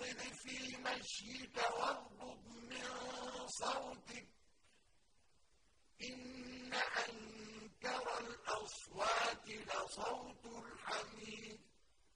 وأقصد في مشيك واغضب من صوتك. إن أنكر الأصوات لصوت